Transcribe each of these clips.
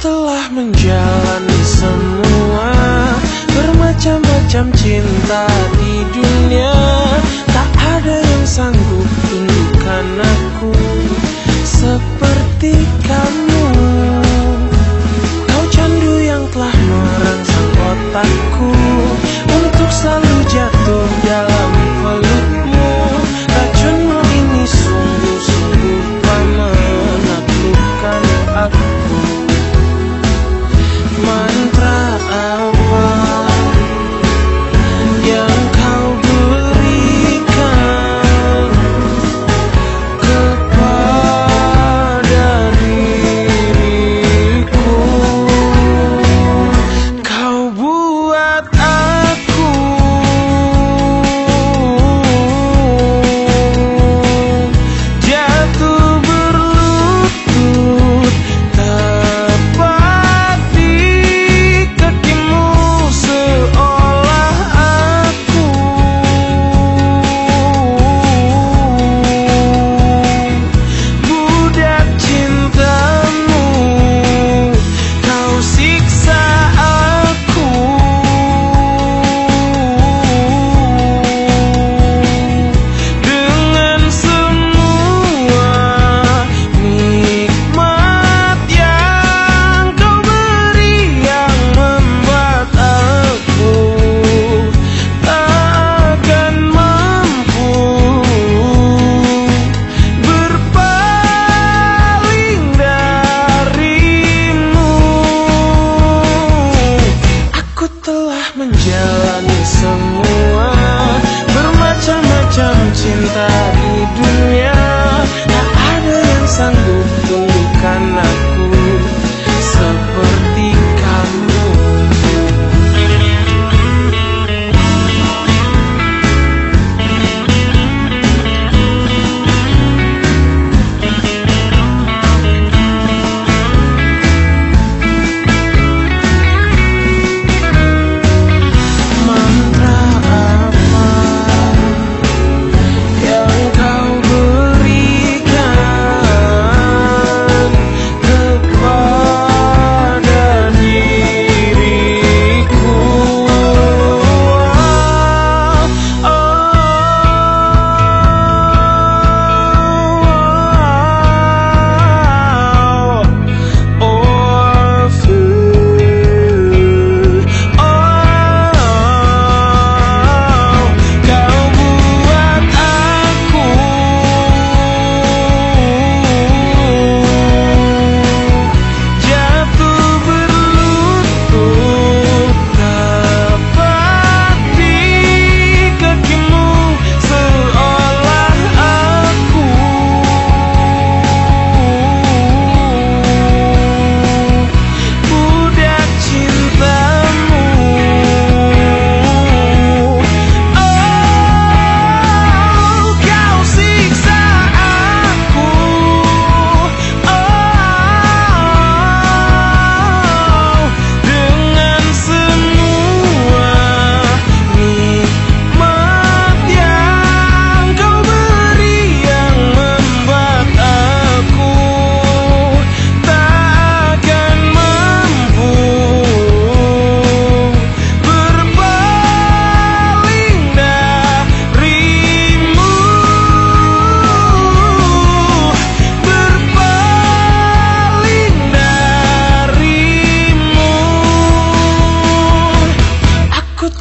telah menjalani semua. Bermacam-macam cinta di dunia. Tak ada yang sanggup tundukkan aku Seperti kamu.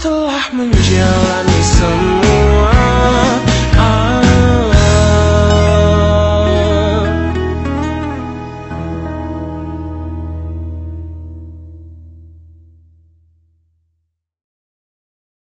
telah menjalani semua